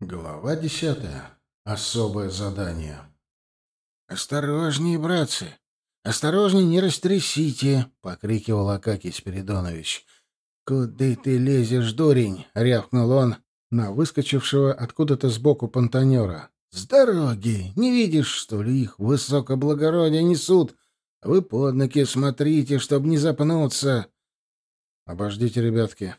Глава десятая. Особое задание. «Осторожнее, братцы! Осторожнее, не растрясите!» — покрикивал Акакий Спиридонович. «Куда ты лезешь, дурень?» — рявкнул он на выскочившего откуда-то сбоку понтонера. «С дороги! Не видишь, что ли, их высокоблагородие несут? Вы под ноги смотрите, чтобы не запнуться!» «Обождите, ребятки!»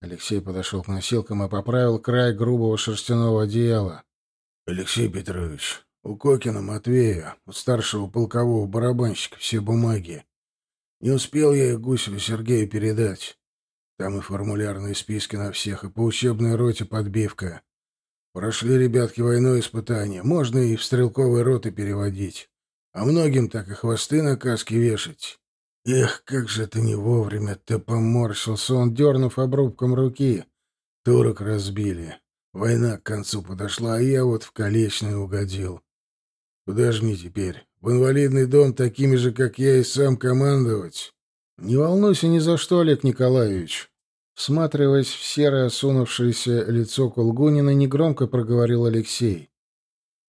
Алексей подошел к носилкам и поправил край грубого шерстяного одеяла. — Алексей Петрович, у Кокина Матвея, у старшего полкового барабанщика, все бумаги. Не успел я их Гусеву Сергею передать. Там и формулярные списки на всех, и по учебной роте подбивка. Прошли ребятки войну испытания, можно и в стрелковые роты переводить. А многим так и хвосты на каски вешать. Эх, как же это не вовремя-то поморщился он, дернув обрубком руки. Турок разбили. Война к концу подошла, а я вот в колечный угодил. Куда мне теперь? В инвалидный дом такими же, как я, и сам командовать? Не волнуйся ни за что, Олег Николаевич. Всматриваясь в серое осунувшееся лицо Кулгунина, негромко проговорил Алексей.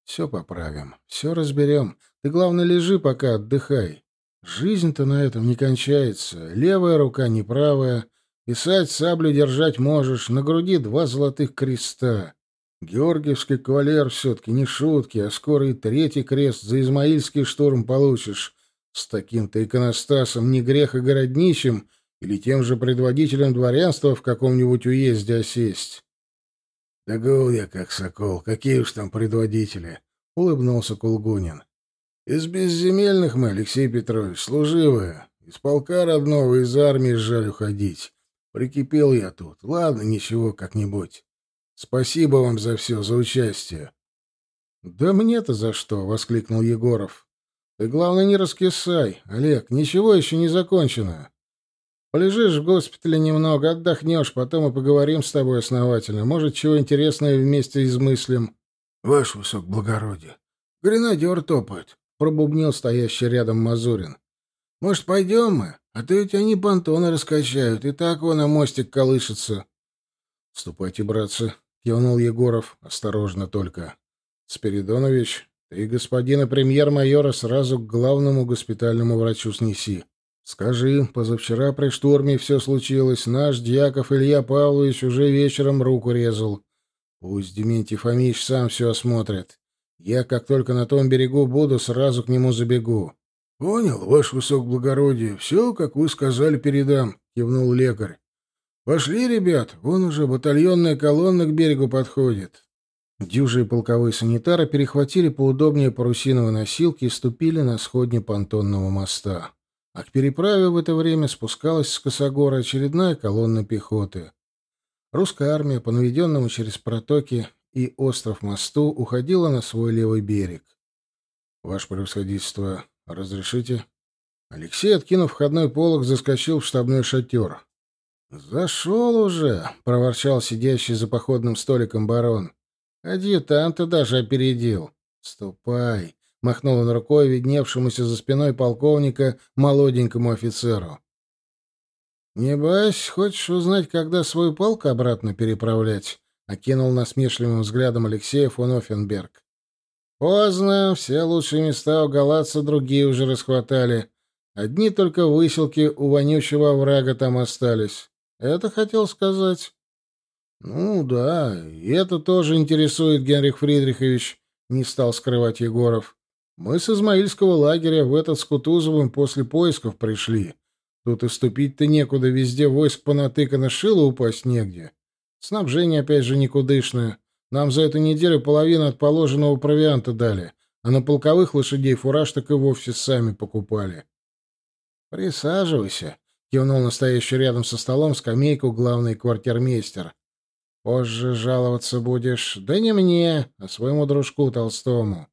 Все поправим, все разберем. Ты, главное, лежи пока, отдыхай. Жизнь-то на этом не кончается. Левая рука не правая. Писать саблю держать можешь. На груди два золотых креста. Георгиевский кавалер все-таки не шутки, а скоро и третий крест за измаильский штурм получишь. С таким-то иконостасом не грех и городничим или тем же предводителем дворянства в каком-нибудь уезде осесть. — Да гол я как сокол, какие уж там предводители! — улыбнулся Кулгунин. Из безземельных мы, Алексей Петрович, служивые. Из полка родного, из армии жаль уходить. Прикипел я тут. Ладно, ничего, как-нибудь. Спасибо вам за все, за участие. — Да мне-то за что? — воскликнул Егоров. — Ты, главное, не раскисай, Олег, ничего еще не закончено. Полежишь в госпитале немного, отдохнешь, потом и поговорим с тобой основательно. Может, чего интересного вместе измыслим. — Ваше высокоблагородие, гренадер топает. — пробубнил стоящий рядом Мазурин. «Может, пойдем мы? А то ведь они понтоны раскачают, и так вон на мостик колышется». «Ступайте, братцы», — кивнул Егоров, — «осторожно только. Спиридонович, ты господина премьер-майора сразу к главному госпитальному врачу снеси. Скажи, позавчера при штурме все случилось, наш дьяков Илья Павлович уже вечером руку резал. Пусть Дементий Фомич сам все осмотрит. Я, как только на том берегу буду, сразу к нему забегу. — Понял, ваше высокоблагородие. Все, как вы сказали, передам, — кивнул лекарь. — Пошли, ребят, вон уже батальонная колонна к берегу подходит. Дюжи и полковые санитары перехватили поудобнее парусиновые носилки и ступили на сходни понтонного моста. А к переправе в это время спускалась с Косогора очередная колонна пехоты. Русская армия, по наведенному через протоки и остров мосту уходила на свой левый берег. «Ваше превосходительство, разрешите?» Алексей, откинув входной полог, заскочил в штабной шатер. «Зашел уже!» — проворчал сидящий за походным столиком барон. «Адъютанта даже опередил. Ступай!» — махнул он рукой видневшемуся за спиной полковника молоденькому офицеру. «Небось, хочешь узнать, когда свой полк обратно переправлять?» Окинул насмешливым взглядом Алексея фон Оффенберг. Поздно, все лучшие места у галатца другие уже расхватали. Одни только выселки у вонючего врага там остались. Это хотел сказать? Ну да, и это тоже интересует Генрих Фридрихович, не стал скрывать Егоров. Мы с Измаильского лагеря в этот с Кутузовым после поисков пришли. Тут и ступить-то некуда, везде войск понатыкано, шило упасть негде. Снабжение, опять же, никудышное. Нам за эту неделю половину от положенного провианта дали, а на полковых лошадей фураж так и вовсе сами покупали. «Присаживайся», — кивнул настоящий рядом со столом скамейку главный квартирмейстер. «Позже жаловаться будешь. Да не мне, а своему дружку Толстому.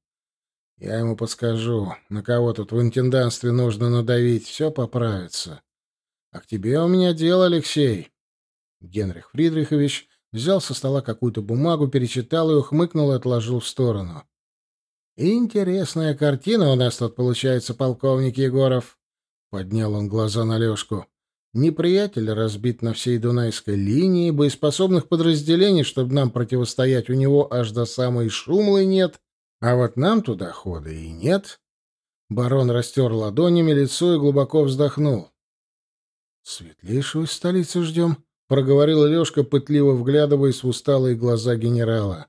Я ему подскажу, на кого тут в интендантстве нужно надавить, все поправится. А к тебе у меня дело, Алексей. Генрих Фридрихович взял со стола какую-то бумагу, перечитал ее, хмыкнул и отложил в сторону. «Интересная картина у нас тут получается, полковник Егоров», — поднял он глаза на Лешку. Неприятель разбит на всей Дунайской линии, боеспособных подразделений, чтобы нам противостоять, у него аж до самой Шумлы нет, а вот нам туда хода и нет. Барон растер ладонями лицо и глубоко вздохнул. «Светлейшую столицу ждем», — проговорил Лешка, пытливо вглядываясь в усталые глаза генерала.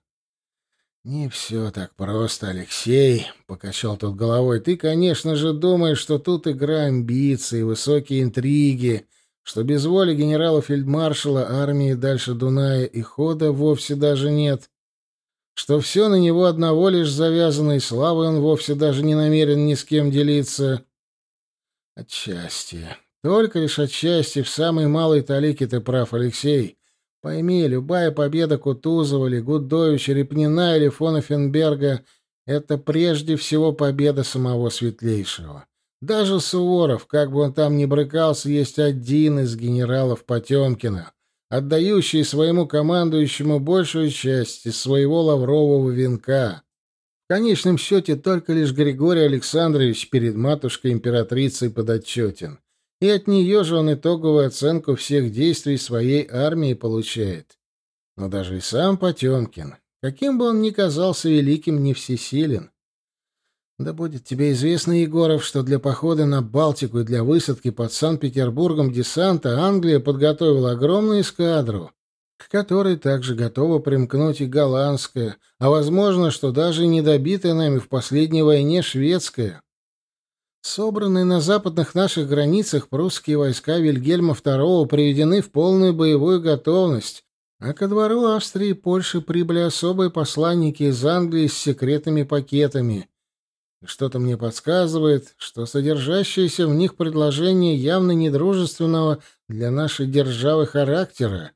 «Не все так просто, Алексей», — покачал тот головой. «Ты, конечно же, думаешь, что тут игра амбиций, высокие интриги, что без воли генерала-фельдмаршала армии дальше Дуная и хода вовсе даже нет, что все на него одного лишь завязано, и славой он вовсе даже не намерен ни с кем делиться. Отчасти, только лишь отчасти, в самой малой талике ты прав, Алексей. Пойми, любая победа Кутузова или Гудовича, Репнина или фона Фенберга — это прежде всего победа самого Светлейшего. Даже Суворов, как бы он там ни брыкался, есть один из генералов Потемкина, отдающий своему командующему большую часть из своего лаврового венка. В конечном счете только лишь Григорий Александрович перед матушкой-императрицей подотчетен. И от нее же он итоговую оценку всех действий своей армии получает. Но даже и сам Потемкин, каким бы он ни казался великим, не всесилен, да будет тебе известно, Егоров, что для похода на Балтику и для высадки под Санкт-Петербургом десанта Англия подготовила огромную эскадру, к которой также готова примкнуть и голландская, а возможно, что даже не добитая нами в последней войне шведская. Собранные на западных наших границах прусские войска Вильгельма II приведены в полную боевую готовность, а ко двору Австрии и Польши прибыли особые посланники из Англии с секретными пакетами — что-то мне подсказывает, что содержащееся в них предложение явно недружественного для нашей державы характера.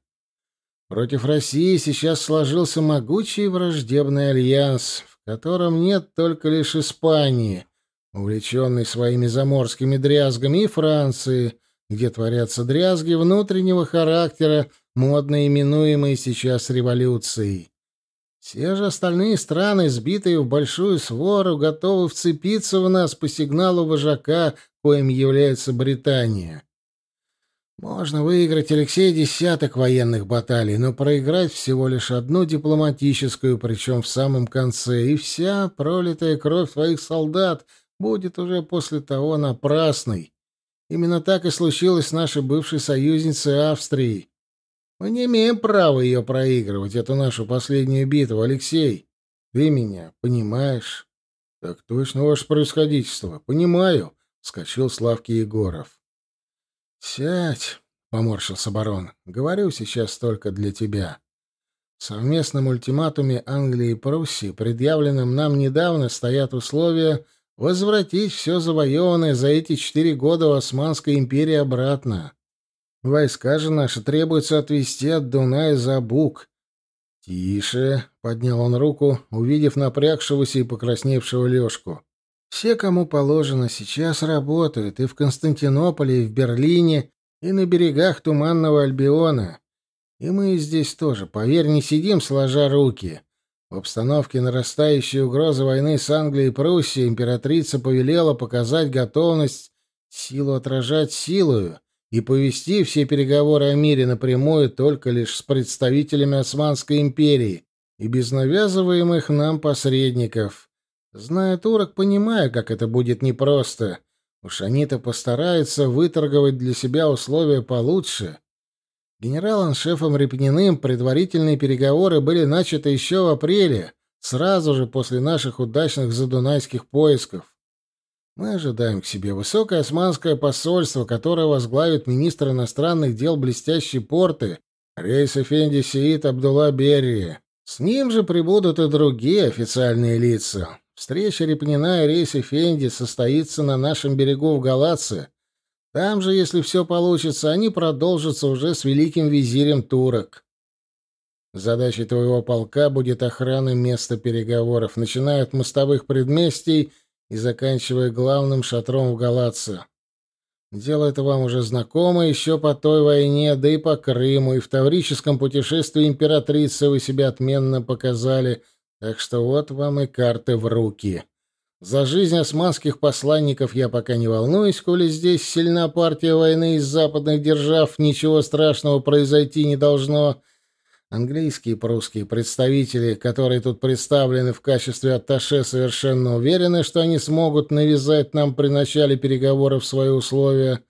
Против России сейчас сложился могучий враждебный альянс, в котором нет только лишь Испании, увлеченной своими заморскими дрязгами, и Франции, где творятся дрязги внутреннего характера, модно именуемые сейчас революцией. Все же остальные страны, сбитые в большую свору, готовы вцепиться в нас по сигналу вожака, коим является Британия. Можно выиграть, Алексей, десяток военных баталий, но проиграть всего лишь одну дипломатическую, причем в самом конце, и вся пролитая кровь твоих солдат будет уже после того напрасной. Именно так и случилось с нашей бывшей союзницей Австрией. Мы не имеем права ее проигрывать, эту нашу последнюю битву, Алексей. Ты меня понимаешь? — Так точно, ваше происходительство. Понимаю, — вскочил Славки Егоров. — Сядь, — поморщился барон. — Говорю сейчас только для тебя. В совместном ультиматуме Англии и Пруссии, предъявленном нам недавно, стоят условия возвратить все завоеванное за эти четыре года у Османской империи обратно. Войска же наши требуется отвести от Дуная за Бук. Тише, поднял он руку, увидев напрягшегося и покрасневшего Лёшку. Все, кому положено, сейчас работают и в Константинополе, и в Берлине, и на берегах Туманного Альбиона. И мы здесь тоже, поверь, не сидим сложа руки. В обстановке нарастающей угрозы войны с Англией и Пруссией императрица повелела показать готовность силу отражать силою, и повести все переговоры о мире напрямую только лишь с представителями Османской империи и без навязываемых нам посредников. Зная турок, понимаю, как это будет непросто. Уж они-то постараются выторговать для себя условия получше. Генералом-шефом Репниным предварительные переговоры были начаты еще в апреле, сразу же после наших удачных задунайских поисков. Мы ожидаем к себе высокое османское посольство, которое возглавит министр иностранных дел блестящей порты Рейс Эфенди Сеид Абдулла Берри. С ним же прибудут и другие официальные лица. Встреча Репнина и Рейс Эфенди состоится на нашем берегу в Галатце. Там же, если все получится, они продолжатся уже с великим визирем турок. Задачей твоего полка будет охрана места переговоров, начиная от мостовых предместий и заканчивая главным шатром в Галатце. Дело это вам уже знакомо еще по той войне, да и по Крыму, и в таврическом путешествии императрицы вы себя отменно показали, так что вот вам и карты в руки. За жизнь османских посланников я пока не волнуюсь, коли здесь сильна партия войны из западных держав, ничего страшного произойти не должно. Английские и прусские представители, которые тут представлены в качестве атташе, совершенно уверены, что они смогут навязать нам при начале переговоров свои условия.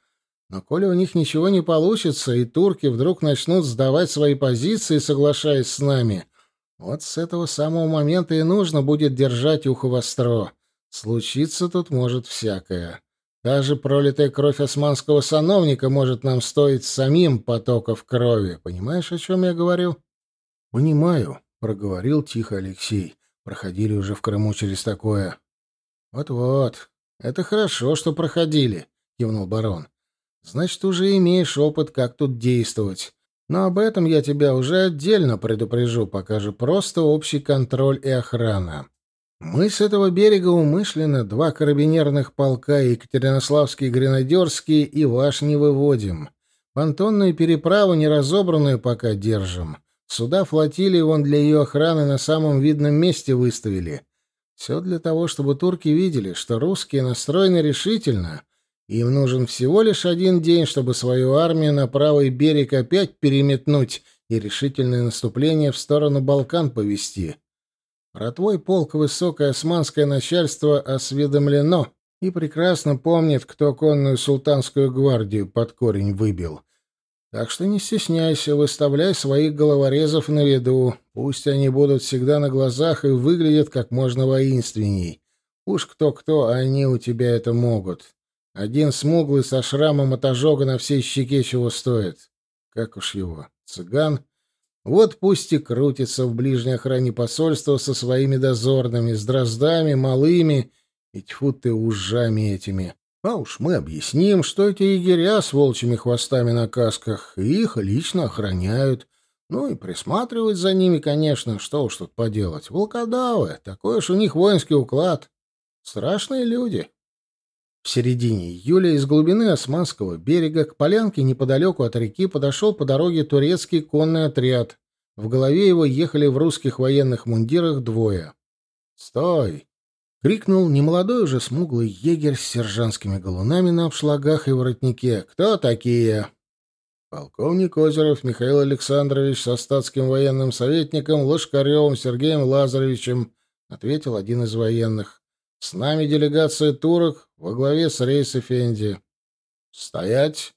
Но коли у них ничего не получится, и турки вдруг начнут сдавать свои позиции, соглашаясь с нами, вот с этого самого момента и нужно будет держать ухо востро. Случиться тут может всякое. Даже пролитая кровь османского сановника может нам стоить самим потоков крови. Понимаешь, о чем я говорю? — Понимаю, — проговорил тихо Алексей. Проходили уже в Крыму через такое. Вот — Вот-вот. Это хорошо, что проходили, — кивнул барон. — Значит, уже имеешь опыт, как тут действовать. Но об этом я тебя уже отдельно предупрежу, пока же просто общий контроль и охрана. Мы с этого берега умышленно два карабинерных полка, Екатеринославский Гренадерский, и ваш не выводим. Понтонную переправу неразобранную пока держим. Суда флотилии вон для ее охраны на самом видном месте выставили. Все для того, чтобы турки видели, что русские настроены решительно. Им нужен всего лишь один день, чтобы свою армию на правый берег опять переметнуть и решительное наступление в сторону Балкан повести. Про твой полк высокое османское начальство осведомлено и прекрасно помнит, кто конную султанскую гвардию под корень выбил. Так что не стесняйся, выставляй своих головорезов на виду. Пусть они будут всегда на глазах и выглядят как можно воинственней. Уж кто-кто, а они у тебя это могут. Один смуглый со шрамом от ожога на всей щеке чего стоит. Как уж его, цыган вот пусть и крутится в ближней охране посольства со своими дозорными, с дроздами, малыми и тьфу ты ужами этими. А уж мы объясним, что эти егеря с волчьими хвостами на касках, их лично охраняют. Ну и присматривать за ними, конечно, что уж тут поделать. Волкодавы, такой уж у них воинский уклад. Страшные люди. В середине июля из глубины Османского берега к полянке неподалеку от реки подошел по дороге турецкий конный отряд. В голове его ехали в русских военных мундирах двое. «Стой!» — крикнул немолодой уже смуглый егерь с сержантскими галунами на обшлагах и воротнике. «Кто такие?» «Полковник Озеров Михаил Александрович со статским военным советником Лошкаревым Сергеем Лазаревичем», — ответил один из военных. С нами делегация турок во главе с Рейс Эфенди. Стоять!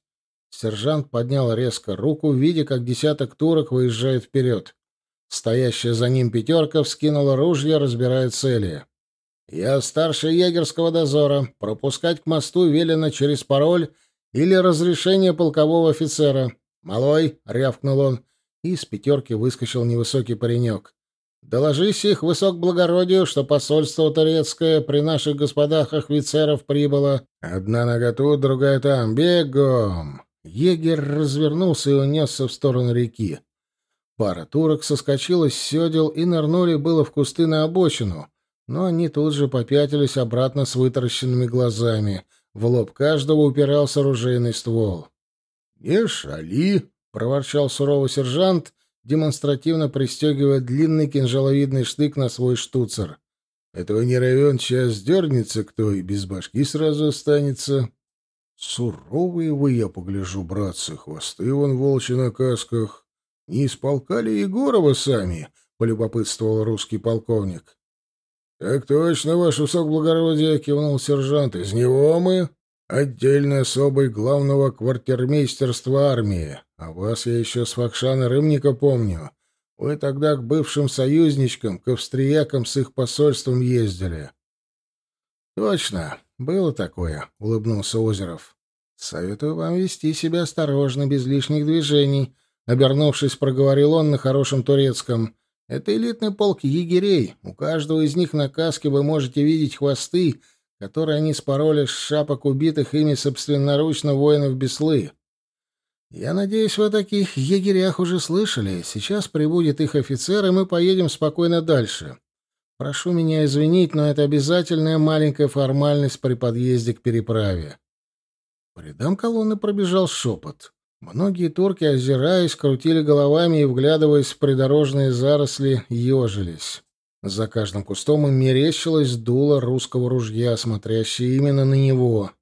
Сержант поднял резко руку, видя, как десяток турок выезжает вперед. Стоящая за ним пятерка вскинула ружья, разбирая цели. «Я старший егерского дозора. Пропускать к мосту велено через пароль или разрешение полкового офицера. Малой!» — рявкнул он, и из пятерки выскочил невысокий паренек. Доложись их высокоблагородию, что посольство турецкое при наших господах офицеров прибыло. Одна нога тут, другая там. Бегом!» Егерь развернулся и унесся в сторону реки. Пара турок соскочила с седел и нырнули было в кусты на обочину, но они тут же попятились обратно с вытаращенными глазами. В лоб каждого упирался ружейный ствол. «Не шали!» — проворчал суровый сержант демонстративно пристегивая длинный кинжаловидный штык на свой штуцер. Этого не равен час дернется кто и без башки сразу останется. Суровые вы, я погляжу, братцы, хвосты вон волчи на касках. Не из полка ли Егорова сами? — полюбопытствовал русский полковник. — Так точно, ваше высокоблагородие, — кивнул сержант. — Из него мы отдельной особой главного квартирмейстерства армии. А вас я еще с Факшана Рымника помню. Вы тогда к бывшим союзничкам, к австриякам с их посольством ездили. — Точно, было такое, — улыбнулся Озеров. — Советую вам вести себя осторожно, без лишних движений. Обернувшись, проговорил он на хорошем турецком. — Это элитный полк егерей. У каждого из них на каске вы можете видеть хвосты, которые они спороли с шапок убитых ими собственноручно воинов Беслы. Я надеюсь, вы о таких егерях уже слышали. Сейчас прибудет их офицер, и мы поедем спокойно дальше. Прошу меня извинить, но это обязательная маленькая формальность при подъезде к переправе. По рядам колонны пробежал шепот. Многие турки, озираясь, крутили головами и, вглядываясь в придорожные заросли, ежились. За каждым кустом им мерещилось дуло русского ружья, смотрящее именно на него.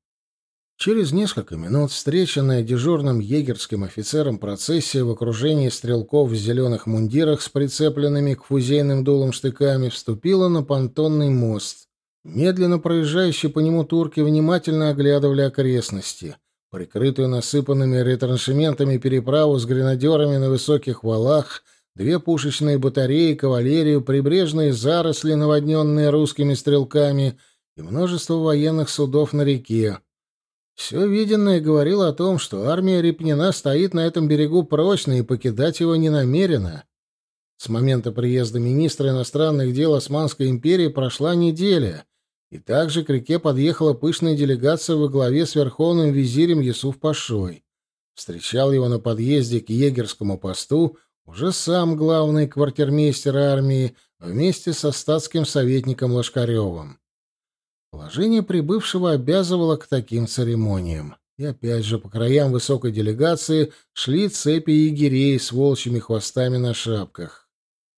Через несколько минут встреченная дежурным егерским офицером процессия в окружении стрелков в зеленых мундирах с прицепленными к фузейным дулам штыками вступила на понтонный мост. Медленно проезжающие по нему турки внимательно оглядывали окрестности. Прикрытую насыпанными ретраншементами переправу с гренадерами на высоких валах, две пушечные батареи, кавалерию, прибрежные заросли, наводненные русскими стрелками, и множество военных судов на реке. Все виденное говорило о том, что армия Репнина стоит на этом берегу прочно и покидать его не намерена. С момента приезда министра иностранных дел Османской империи прошла неделя, и также к реке подъехала пышная делегация во главе с верховным визирем Юсуф Пашой. Встречал его на подъезде к егерскому посту уже сам главный квартирмейстер армии вместе со статским советником Лошкаревым. Положение прибывшего обязывало к таким церемониям. И опять же, по краям высокой делегации шли цепи егерей с волчьими хвостами на шапках.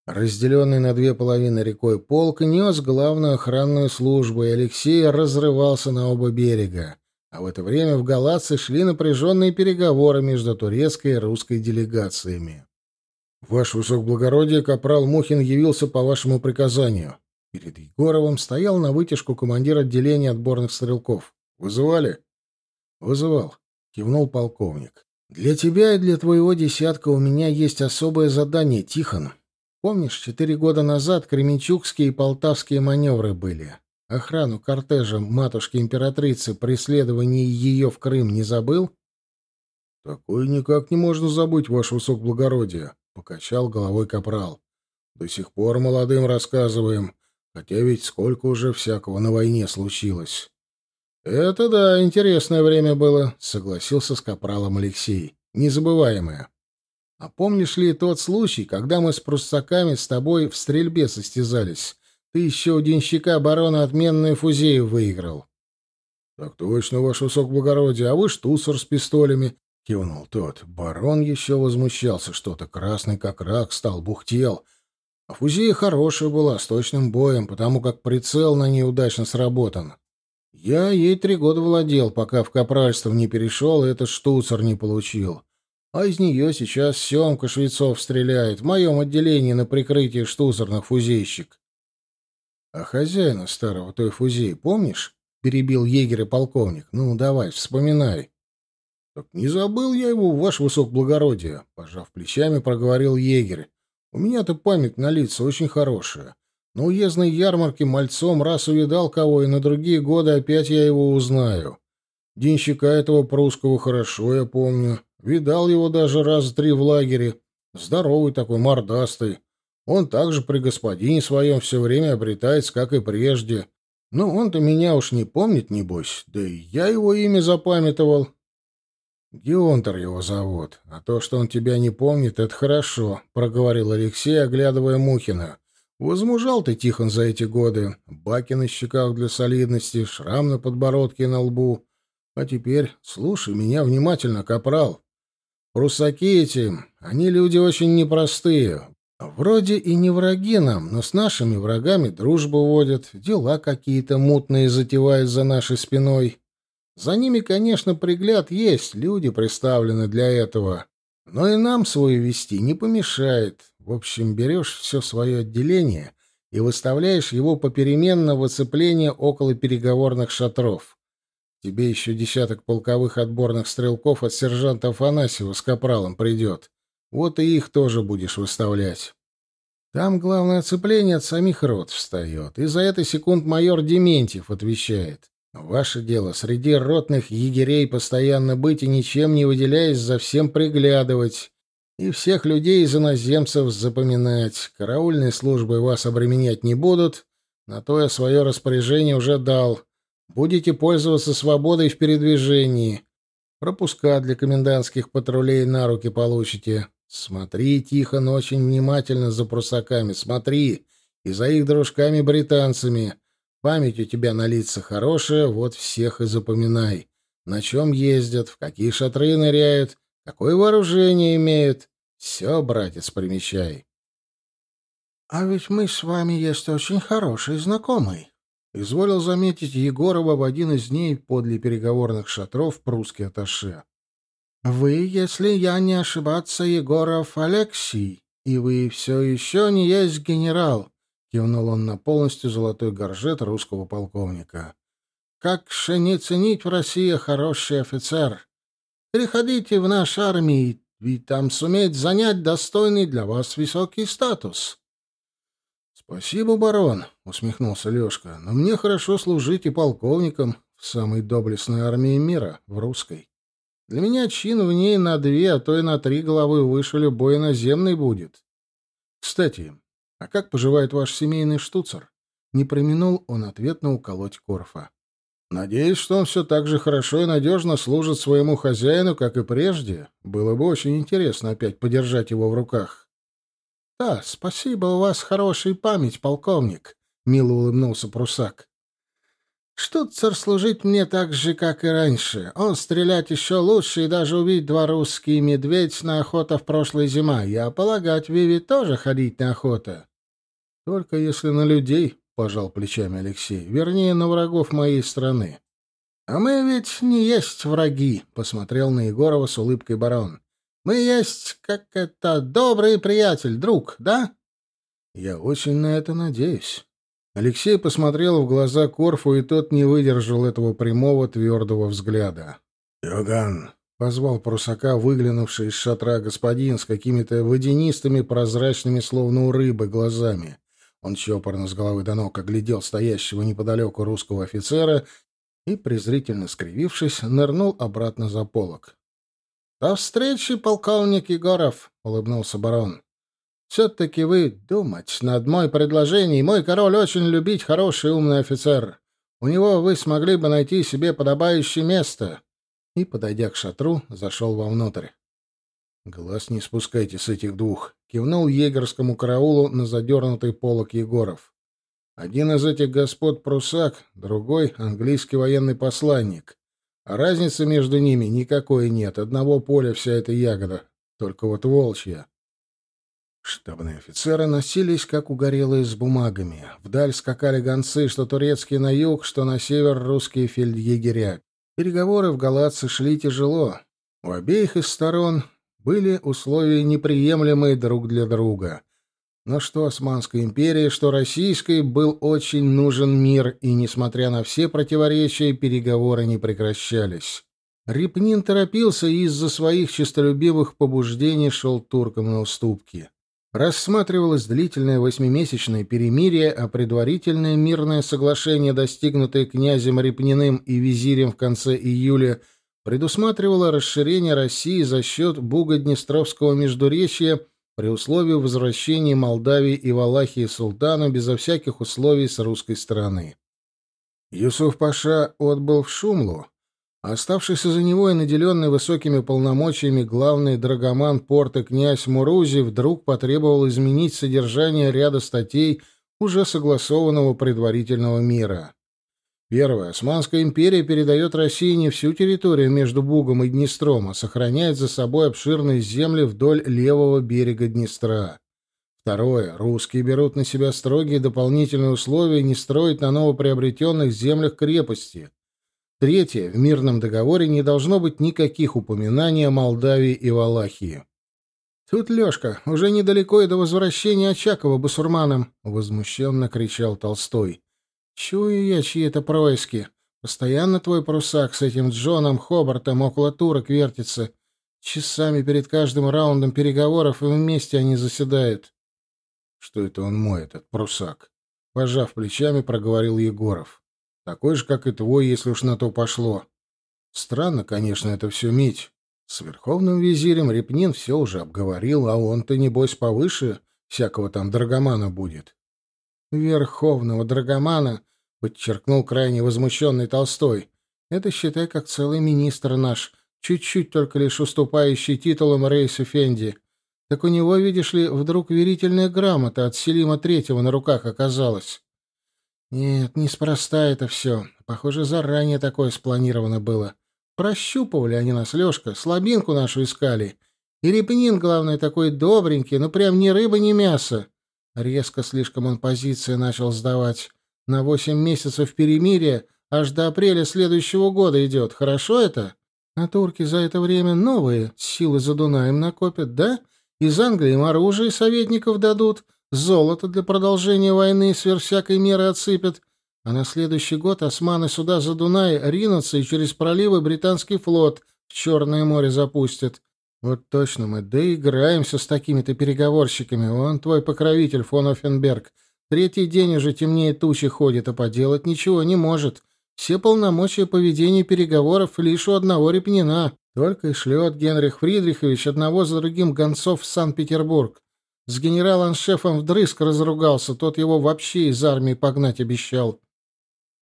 Разделенный на две половины рекой полк нес главную охранную службу, и Алексей разрывался на оба берега. А в это время в Галаце шли напряженные переговоры между турецкой и русской делегациями. «Ваше высокоблагородие, капрал Мухин явился по вашему приказанию», Перед Егоровым стоял на вытяжку командир отделения отборных стрелков. «Вызывали?» «Вызывал», — кивнул полковник. «Для тебя и для твоего десятка у меня есть особое задание, Тихон. Помнишь, четыре года назад кременчугские и полтавские маневры были? Охрану кортежа матушки-императрицы, преследование ее в Крым не забыл?» «Такое никак не можно забыть, ваше высокоблагородие», — покачал головой капрал. «До сих пор молодым рассказываем, Хотя ведь сколько уже всякого на войне случилось. Это да, интересное время было, согласился с капралом Алексей. Незабываемое. А помнишь ли тот случай, когда мы с пруссаками с тобой в стрельбе состязались? Ты еще у денщика барона отменную фузею выиграл. — Так точно, ваше высокоблагородие, а вы штуцер с пистолями, — кивнул тот. Барон еще возмущался что-то, красный как рак стал, бухтел. А фузия хорошая была, с точным боем, потому как прицел на ней удачно сработан. Я ей три года владел, пока в капральство не перешел и этот штуцер не получил. А из нее сейчас Семка Швецов стреляет в моем отделении на прикрытии штуцерных фузейщик. — А хозяина старого той фузеи помнишь? — перебил егеря полковник. — Ну, давай, вспоминай. — Так не забыл я его, ваше высокоблагородие, — пожав плечами, проговорил егерь. У меня-то память на лица очень хорошая. На уездной ярмарке мальцом раз увидал кого, и на другие годы опять я его узнаю. Денщика этого прусского хорошо я помню. Видал его даже раз три в лагере. Здоровый такой, мордастый. Он также при господине своем все время обретается, как и прежде. Но он-то меня уж не помнит, небось. Да и я его имя запамятовал. «Геонтер его зовут. А то, что он тебя не помнит, это хорошо», — проговорил Алексей, оглядывая Мухина. «Возмужал ты, Тихон, за эти годы. Баки на щеках для солидности, шрам на подбородке и на лбу. А теперь слушай меня внимательно, капрал. Прусаки эти, они люди очень непростые. Вроде и не враги нам, но с нашими врагами дружбу водят, дела какие-то мутные затевают за нашей спиной». За ними, конечно, пригляд есть, люди представлены для этого. Но и нам свой вести не помешает. В общем, берешь все свое отделение и выставляешь его попеременно в оцепление около переговорных шатров. Тебе еще десяток полковых отборных стрелков от сержанта Афанасьева с капралом придет. Вот и их тоже будешь выставлять. Там главное оцепление от самих рот встает, и за это секунд майор Дементьев отвечает. Ваше дело среди ротных егерей постоянно быть и ничем не выделяясь, за всем приглядывать. И всех людей из иноземцев запоминать. Караульные службы вас обременять не будут. На то я свое распоряжение уже дал. Будете пользоваться свободой в передвижении. Пропуска для комендантских патрулей на руки получите. Смотри, тихо, но очень внимательно за прусаками. Смотри. И за их дружками-британцами. Память у тебя на лица хорошая, вот всех и запоминай. На чем ездят, в какие шатры ныряют, какое вооружение имеют. Все, братец, примечай. «А ведь мы с вами есть очень хороший знакомый», — изволил заметить Егорова в один из дней подле переговорных шатров прусский аташе. «Вы, если я не ошибаться, Егоров Алексий, и вы все еще не есть генерал», — кивнул он на полностью золотой горжет русского полковника. «Как же не ценить в России хороший офицер? Переходите в наш армии, ведь там суметь занять достойный для вас высокий статус». «Спасибо, барон», — усмехнулся Лёшка, — «но мне хорошо служить и полковником в самой доблестной армии мира, в русской. Для меня чин в ней на две, а то и на три головы выше любой наземный будет. Кстати, а как поживает ваш семейный штуцер?» Не проминул он ответно уколоть Корфа. «Надеюсь, что он все так же хорошо и надежно служит своему хозяину, как и прежде. Было бы очень интересно опять подержать его в руках». «Да, спасибо, у вас хорошая память, полковник», — мило улыбнулся прусак. «Штуцер служить мне так же, как и раньше. Он стрелять еще лучше и даже убить два русские медведь на охота в прошлой зима. Я полагать, Виви тоже ходить на охоту». «Только если на людей», — пожал плечами Алексей. «Вернее, на врагов моей страны». «А мы ведь не есть враги», — посмотрел на Егорова с улыбкой барон. Мы есть, как это, добрый приятель, друг, да? Я очень на это надеюсь. Алексей посмотрел в глаза Корфу, и тот не выдержал этого прямого твердого взгляда. «Йоган!» — позвал прусака, выглянувший из шатра господин с какими-то водянистыми, прозрачными, словно у рыбы, глазами. Он чопорно с головы до ног оглядел стоящего неподалеку русского офицера и, презрительно скривившись, нырнул обратно за полок. «До встречи, полковник Егоров», — улыбнулся барон. «Все-таки вы думать над мой предложением. Мой король очень любить хороший умный офицер. У него вы смогли бы найти себе подобающее место». И, подойдя к шатру, зашел вовнутрь. «Глаз не спускайте с этих двух», — кивнул егерскому караулу на задернутый полок Егоров. «Один из этих господ прусак, другой — английский военный посланник. А разницы между ними никакой нет. Одного поля вся эта ягода. Только вот волчья. Штабные офицеры носились, как угорелые, с бумагами. Вдаль скакали гонцы, что турецкие на юг, что на север русские фельдъегеря. Переговоры в Галатце шли тяжело. У обеих из сторон были условия неприемлемые друг для друга. Но что Османской империи, что Российской был очень нужен мир, и, несмотря на все противоречия, переговоры не прекращались. Репнин торопился и из-за своих честолюбивых побуждений шел туркам на уступки. Рассматривалось длительное восьмимесячное перемирие, а предварительное мирное соглашение, достигнутое князем Репниным и визирем в конце июля, предусматривало расширение России за счет Буго-Днестровского междуречья при условии возвращения Молдавии и Валахии султану безо всяких условий с русской стороны. Юсуф Паша отбыл в Шумлу, оставшийся за него и наделенный высокими полномочиями главный драгоман порта князь Мурузи вдруг потребовал изменить содержание ряда статей уже согласованного предварительного мира. Первое. Османская империя передает России не всю территорию между Бугом и Днестром, а сохраняет за собой обширные земли вдоль левого берега Днестра. Второе. Русские берут на себя строгие дополнительные условия не строить на новоприобретенных землях крепости. Третье. В мирном договоре не должно быть никаких упоминаний о Молдавии и Валахии. «Тут, Лешка, уже недалеко и до возвращения Очакова басурманам!» — возмущенно кричал Толстой. Чую я чьи-то происки. Постоянно твой прусак с этим Джоном Хобартом около турок вертится. Часами перед каждым раундом переговоров и вместе они заседают. Что это он мой, этот прусак? Пожав плечами, проговорил Егоров. Такой же, как и твой, если уж на то пошло. Странно, конечно, это все Мить. С верховным визирем Репнин все уже обговорил, а он-то, небось, повыше всякого там драгомана будет. Верховного драгомана, подчеркнул крайне возмущенный Толстой. Это, считай, как целый министр наш, чуть-чуть только лишь уступающий титулам Рейсу Фенди. Так у него, видишь ли, вдруг верительная грамота от Селима Третьего на руках оказалась. Нет, неспроста это все. Похоже, заранее такое спланировано было. Прощупывали они нас, Лешка, слабинку нашу искали. И репнин, главное, такой добренький, ну прям ни рыба, ни мясо. Резко слишком он позиции начал сдавать. На восемь месяцев перемирия аж до апреля следующего года идет. Хорошо это? А турки за это время новые силы за Дунаем накопят, да? Из Англии им оружие советников дадут, золото для продолжения войны сверх всякой меры отсыпят. А на следующий год османы сюда за Дунай ринутся и через проливы британский флот в Черное море запустят. Вот точно мы доиграемся с такими-то переговорщиками. Вон твой покровитель, фон Оффенберг. Третий день уже темнее тучи ходит, а поделать ничего не может. Все полномочия по ведению переговоров лишь у одного Репнина. Только и шлет Генрих Фридрихович одного за другим гонцов в Санкт-Петербург. С генерал-аншефом вдрызг разругался, тот его вообще из армии погнать обещал.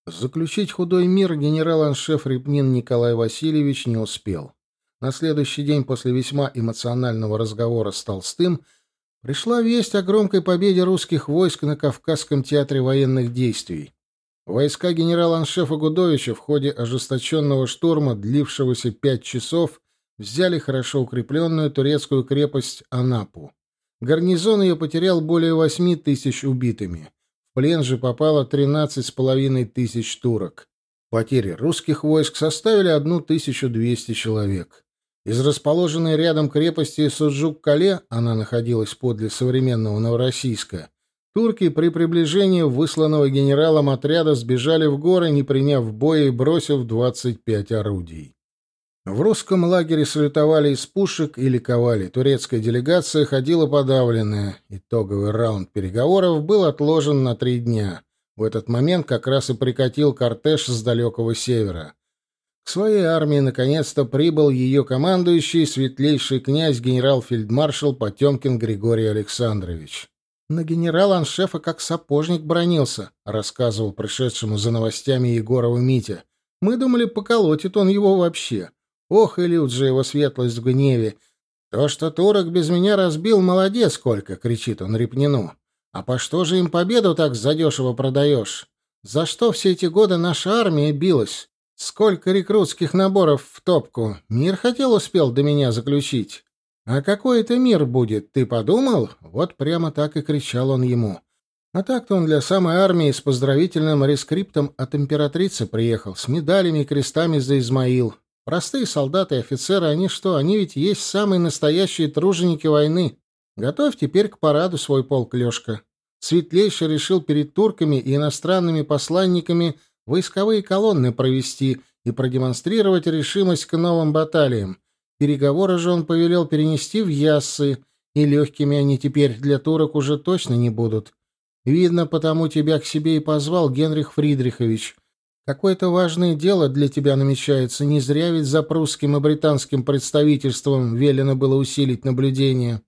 Заключить худой мир генерал-аншеф Репнин Николай Васильевич не успел. На следующий день после весьма эмоционального разговора с Толстым пришла весть о громкой победе русских войск на Кавказском театре военных действий. Войска генерала-аншефа Гудовича в ходе ожесточенного штурма, длившегося пять часов, взяли хорошо укрепленную турецкую крепость Анапу. Гарнизон ее потерял более восьми тысяч убитыми. В плен же попало тринадцать с половиной тысяч турок. Потери русских войск составили одну тысячу двести человек. Из расположенной рядом крепости Суджук-Кале, она находилась подле современного Новороссийска, турки при приближении высланного генералом отряда сбежали в горы, не приняв боя и бросив 25 орудий. В русском лагере салютовали из пушек и ликовали. Турецкая делегация ходила подавленная. Итоговый раунд переговоров был отложен на три дня. В этот момент как раз и прикатил кортеж с далекого севера. К своей армии наконец-то прибыл ее командующий, светлейший князь генерал-фельдмаршал Потемкин Григорий Александрович. «На генерал-аншефа как сапожник бронился», — рассказывал пришедшему за новостями Егорова Митя. «Мы думали, поколотит он его вообще. Ох, и лют же его светлость в гневе. То, что турок без меня разбил, молодец сколько!» — кричит он Репнину. «А по что же им победу так задешево продаешь? За что все эти годы наша армия билась? Сколько рекрутских наборов в топку. Мир хотел успел до меня заключить. А какой это мир будет, ты подумал? Вот прямо так и кричал он ему. А так-то он для самой армии с поздравительным рескриптом от императрицы приехал, с медалями и крестами за Измаил. Простые солдаты и офицеры, они что, они ведь есть самые настоящие труженики войны. Готовь теперь к параду свой полк, Лёшка. Светлейший решил перед турками и иностранными посланниками войсковые колонны провести и продемонстрировать решимость к новым баталиям. Переговоры же он повелел перенести в Яссы, и легкими они теперь для турок уже точно не будут. Видно, потому тебя к себе и позвал Генрих Фридрихович. Какое-то важное дело для тебя намечается, не зря ведь за прусским и британским представительством велено было усилить наблюдение.